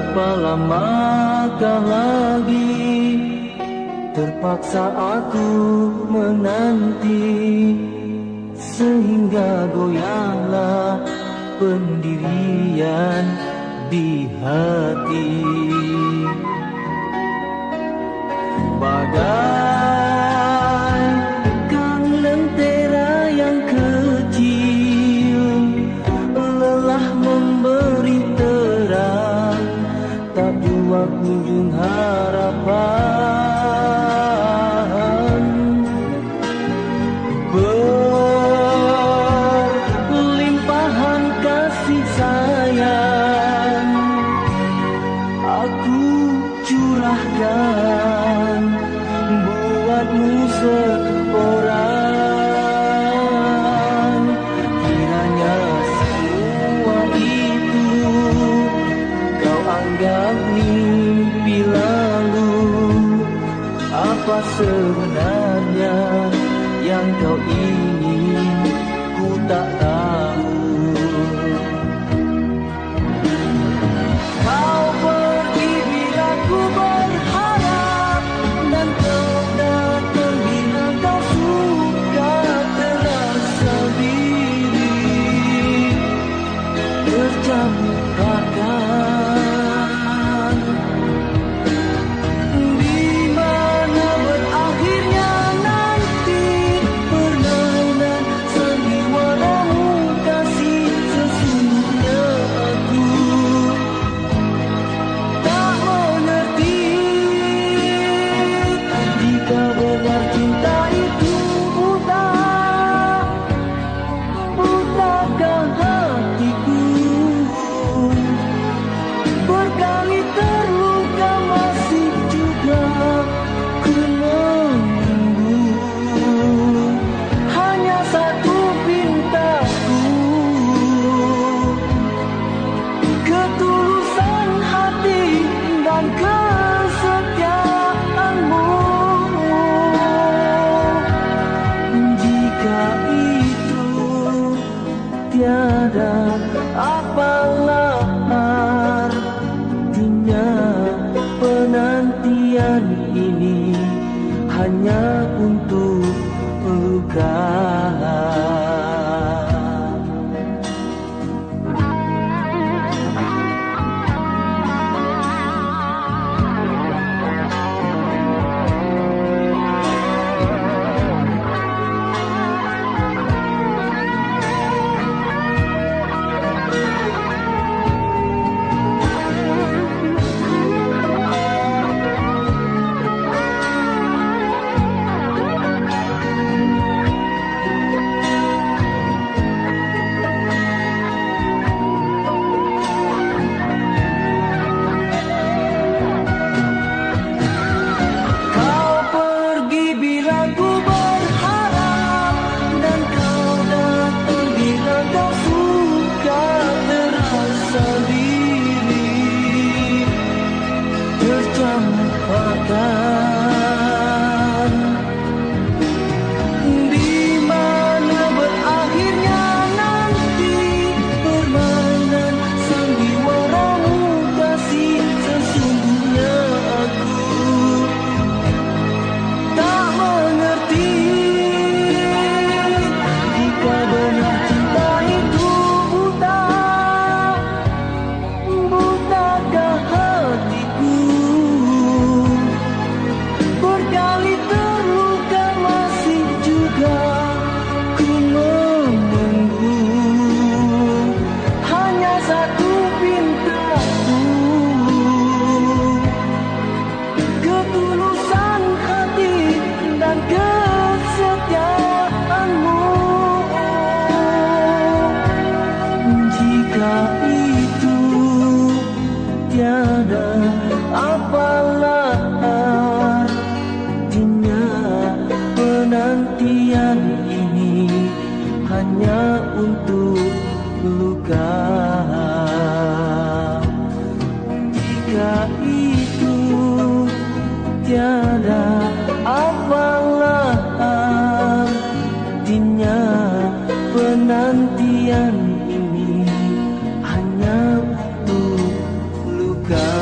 Berapa lamakah lagi Terpaksa aku menanti? Sehingga goyahlah pendirian di hati ujung harapan. Berlimpahan kasih sayang. Aku curahkan buatmu seorang. Love me lalu Apa sebenarnya yang kau ingin hanya untuk luka. Jika itu tiada apalah artinya penantian ini hanya untuk luka.